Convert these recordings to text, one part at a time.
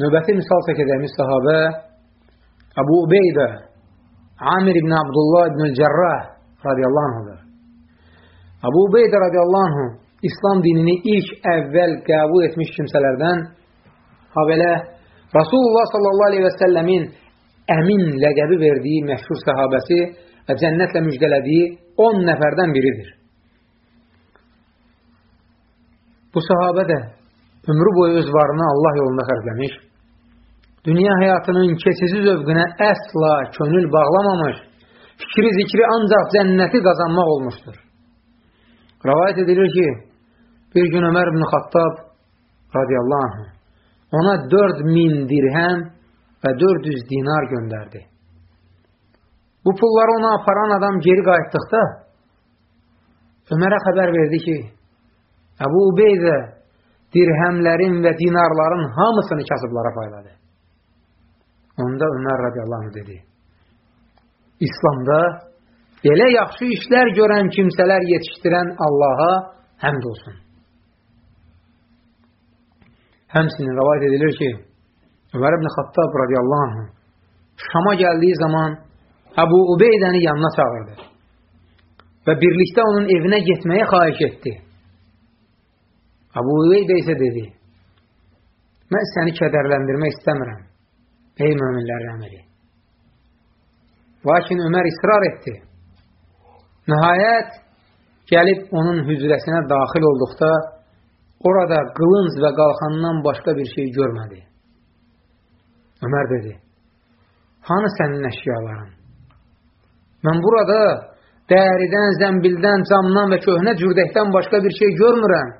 Növbəti misal çəkəcəyimiz sahabə Əbu Ubeydə Amir ibn Abdullah ibn Cərrah radiyallahu anhudur. Əbu Ubeydə radiyallahu anhu İslam dinini ilk əvvəl qəbul etmiş kimsələrdən ha belə Rasulullah sallallahu aleyhi və səlləmin əmin ləqəbi verdiyi məşhur səhabəsi və cənnətlə müjdələdiyi 10 nəfərdən biridir. Bu sahabə də ömrü boyu öz varını Allah yolunda xərcləmiş, dünya həyatının keçici zövqünə əsla könül bağlamamış, fikri zikri ancaq cənnəti qazanmaq olmuşdur. Rəvayət edilir ki, bir gün Ömər ibn Xattab radiyallahu anh ona 4000 dirhəm və 400 dinar göndərdi. Bu pulları ona aparan adam geri qayıtdıqda Ömərə xəbər verdi ki, Əbu Ubeydə dirhəmlərin və dinarların hamısını kasıblara payladı. Onda Ömər radiyallahu dedi, İslamda belə yaxşı işlər görən kimsələr yetişdirən Allaha həmd olsun. Həmsinin rəvayət edilir ki, Ömər ibn Xattab radiyallahu anh Şama gəldiyi zaman Əbu Ubeydəni yanına çağırdı və birlikdə onun evinə getməyə xahiş etdi. Əbu Ubeydə isə dedi, mən səni kədərləndirmək istəmirəm, ey möminlərin əməli. Lakin Ömər israr etdi. Nəhayət, gəlib onun hücrəsinə daxil olduqda, orada qılınc və qalxandan başqa bir şey görmədi. Ömər dedi, hanı sənin əşyaların? Mən burada dəridən, zəmbildən, camdan və köhnə cürdəkdən başqa bir şey görmürəm.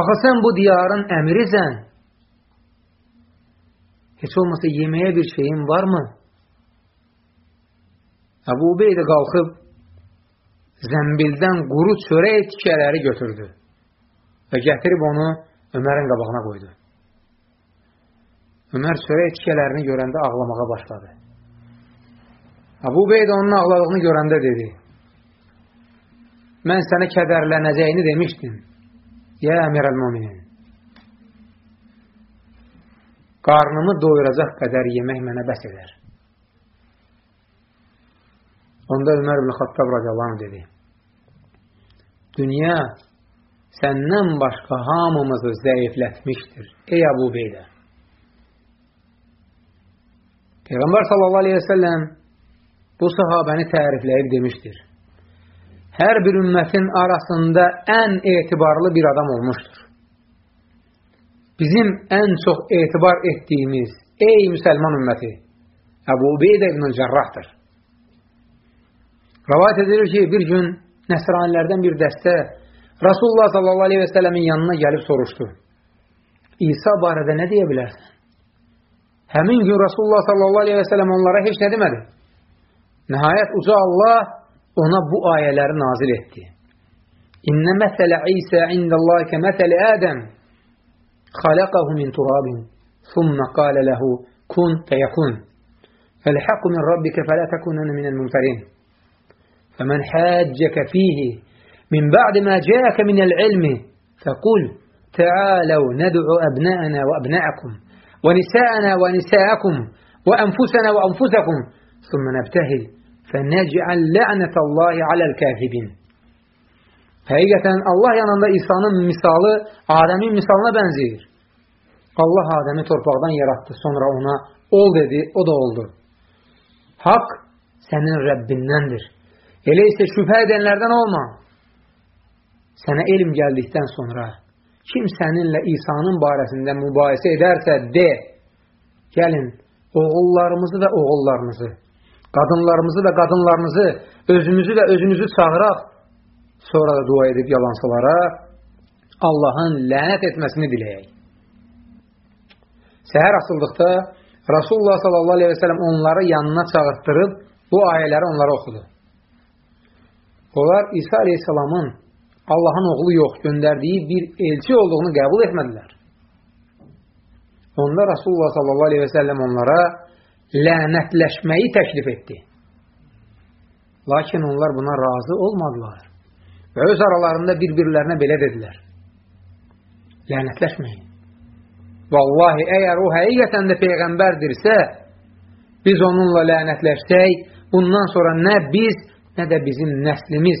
Axı sən bu diyarın əmirisən. Heç olmasa yeməyə bir şeyin varmı? Əbu Ubeydə qalxıb zəmbildən quru çörək tikələri götürdü və gətirib onu Ömərin qabağına qoydu. Ömər çörək tikələrini görəndə ağlamağa başladı. Abu Beyd onun ağladığını görəndə dedi, mən sənə kədərlənəcəyini demişdim. Yə əmir əl-muminin. Qarnımı doyuracaq qədər yemək mənə bəs edər. Onda Ömər ibn Xattab radiyallahu dedi, dünya səndən başqa hamımızı zəiflətmişdir, ey Əbu Beydə. Peyğəmbər sallallahu aleyhi və səlləm bu sahabəni tərifləyib demişdir. Hər bir ümmətin arasında ən etibarlı bir adam olmuşdur. Bizim ən çox etibar etdiyimiz ey müsəlman ümməti Əbu Ubeydə ibn-i Cərrahdır. Rəvayət edilir ki, bir gün nəsranilərdən bir dəstə Rasulullah sələmin yanına gəlib soruşdu. İsa barədə nə deyə bilərsən? Həmin gün Rasulullah sələm onlara heç nə demədi. Nəhayət uca Allah ona bu ayələri nazil etdi. İnnə məsələ İsə indəllahi kə məsələ Ədəm xaləqəhu min turabin thumma qalə ləhu kun fəyəkun فالحق من ربك فلا تكونن من الممترين فمن حاجك فيه من بعد ما جاءك من العلم فقل تعالوا ندعو أبناءنا وأبناءكم ونساءنا ونساءكم وأنفسنا وأنفسكم ثم نبتهل فنجعل لعنة الله على الكاذبين Həqiqətən Allah yanında İsa'nın misalı Adəmin misalına bənzəyir. Allah Adəmi torpaqdan yaratdı, sonra ona ol dedi, o da oldu. Haqq sənin Rəbbindəndir. Elə isə şübhə edənlərdən olma. Sənə elm gəldikdən sonra kim səninlə İsa'nın barəsində mübahisə edərsə, de, gəlin, oğullarımızı və oğullarınızı, qadınlarımızı və qadınlarınızı, özümüzü və özünüzü çağıraq, sonra da dua edib yalansılara Allahın lənət etməsini diləyək. Səhər asıldıqda Rasulullah sallallahu aleyhi və sələm onları yanına çağırtdırıb bu ayələri onlara oxudu. Onlar İsa aleyhissalamın Allahın oğlu yox, göndərdiyi bir elçi olduğunu qəbul etmədilər. Onda Rasulullah sallallahu aleyhi və səlləm onlara lənətləşməyi təklif etdi. Lakin onlar buna razı olmadılar və öz aralarında bir-birlərinə belə dedilər. Lənətləşməyin. vallahi əgər o həqiqətən də Peyğəmbərdirsə, biz onunla lənətləşsək, bundan sonra nə biz, nə də bizim nəslimiz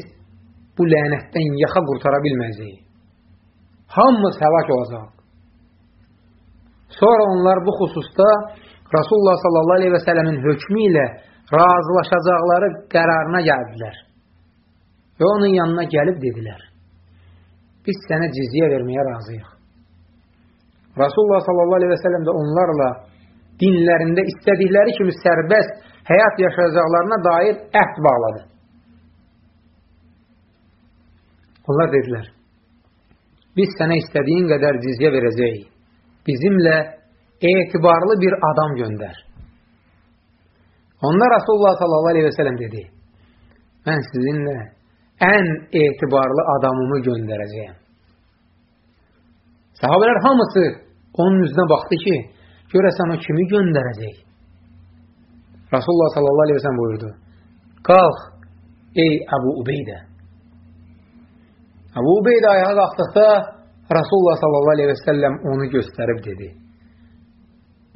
bu lənətdən yaxa qurtara bilməyəcəyik. Hamımız həlak olacaq. Sonra onlar bu xüsusda Rasulullah sallallahu aleyhi və sələmin hökmü ilə razılaşacaqları qərarına gəldilər. Və onun yanına gəlib dedilər, biz sənə cizyə verməyə razıyıq. Rasulullah sallallahu aleyhi və sələm də onlarla dinlərində istədikləri kimi sərbəst həyat yaşayacaqlarına dair əhd bağladı. Onlar dedilər, biz sənə istədiyin qədər cizyə verəcəyik. Bizimlə etibarlı bir adam göndər. Onda Rasulullah sallallahu aleyhi ve sellem dedi, mən sizinlə ən etibarlı adamımı göndərəcəyəm. Sahabələr hamısı onun üzünə baxdı ki, görəsən o kimi göndərəcək. Rasulullah sallallahu aleyhi ve sellem buyurdu, qalx ey Əbu Ubeydə. Əbu Ubeydə ayağa qalxdıqda Rasulullah sallallahu aleyhi ve sellem onu göstərib dedi,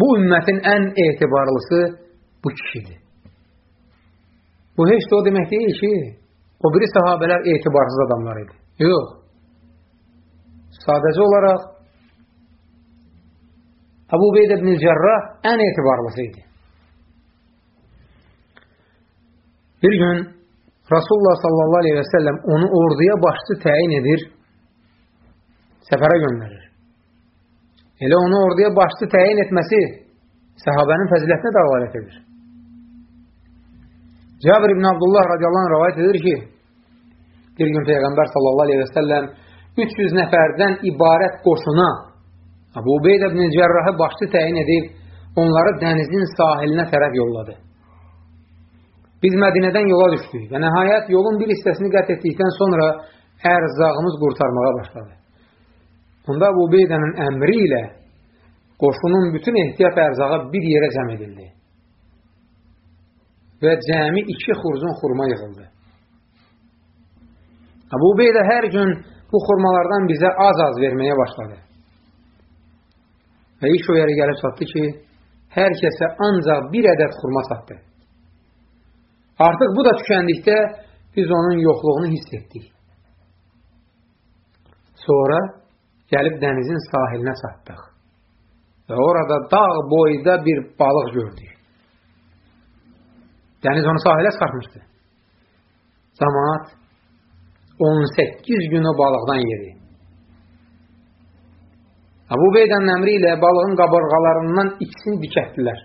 bu ümmətin ən etibarlısı bu kişidir. Bu heç də o demək deyil ki, o biri sahabələr etibarsız adamlar idi. Yox. Sadəcə olaraq Əbu Beyd ibn Cərrah ən etibarlısı idi. Bir gün Rasulullah sallallahu aleyhi və səlləm onu orduya başçı təyin edir, səfərə göndərir. Elə onu orduya başçı təyin etməsi səhabənin fəzilətinə də alalət edir. Cabir ibn Abdullah radiyallahu anh rəvayət edir ki, bir gün Peyğəmbər sallallahu aleyhi və səlləm 300 nəfərdən ibarət qoşuna Abu Ubeyd ibn Cərrahı başçı təyin edib, onları dənizin sahilinə tərəf yolladı. Biz Mədinədən yola düşdük və nəhayət yolun bir hissəsini qət etdikdən sonra ərzağımız qurtarmağa başladı. Bunda Abu Ubeydənin əmri ilə qoşunun bütün ehtiyat ərzağı bir yerə cəm edildi və cəmi iki xurcun xurma yığıldı. Abu Beydə hər gün bu xurmalardan bizə az-az verməyə başladı. Və iş o yerə gəlib çatdı ki, hər kəsə ancaq bir ədəd xurma satdı. Artıq bu da tükəndikdə biz onun yoxluğunu hiss etdik. Sonra gəlib dənizin sahilinə çatdıq. Və orada dağ boyda bir balıq gördük. Dəniz onu sahilə çıxartmışdı. Cəmaat 18 gün o balıqdan yedi. Abu Beydənin əmri ilə balığın qabarğalarından ikisini dikətdilər.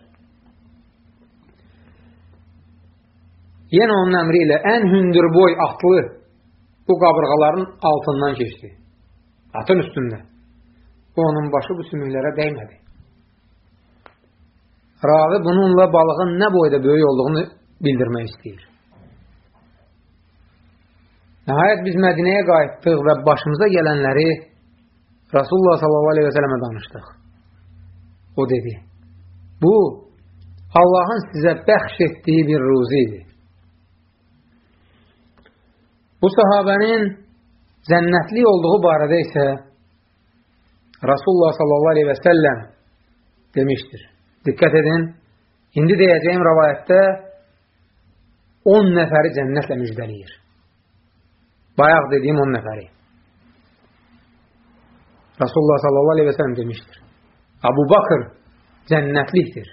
Yenə onun əmri ilə ən hündürboy atlı bu qabırğaların altından keçdi. Atın üstündə. Bu onun başı bu sümüklərə dəymədi. Ravi bununla balığın nə boyda böyük olduğunu bildirmək istəyir. Nəhayət biz Mədinəyə qayıtdıq və başımıza gələnləri Rasulullah s.a.v. danışdıq. O dedi, bu Allahın sizə bəxş etdiyi bir ruzi idi. Bu sahabənin cənnətli olduğu barədə isə Rasulullah s.a.v. demişdir. Diqqət edin, indi deyəcəyim rəvayətdə 10 nəfəri cənnətlə müjdəliyir. Bayaq dediyim 10 nəfəri. Rasulullah sallallahu aleyhi və sələm demişdir. Abu Bakır cənnətlikdir.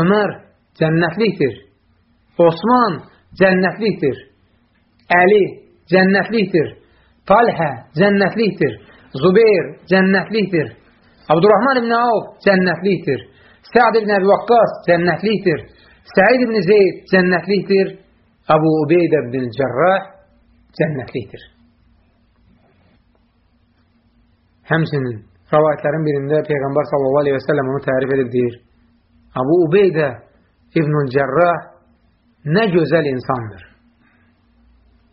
Ömər cənnətlikdir. Osman cənnətlikdir. Əli cənnətlikdir. Talhə cənnətlikdir. Zubeyr cənnətlikdir. Abdurrahman ibn Avf cənnətlikdir. Səad ibn Əbi Vaqqas cənnətlikdir. Səid ibn Zeyd cənnətlikdir, Əbu Ubeydə ibn Cərrah cənnətlikdir. Həmsinin rəvayətlərin birində Peyğəmbər sallallahu aleyhi və səlləm onu tərif edib deyir, Əbu Ubeydə ibn Cərrah nə gözəl insandır.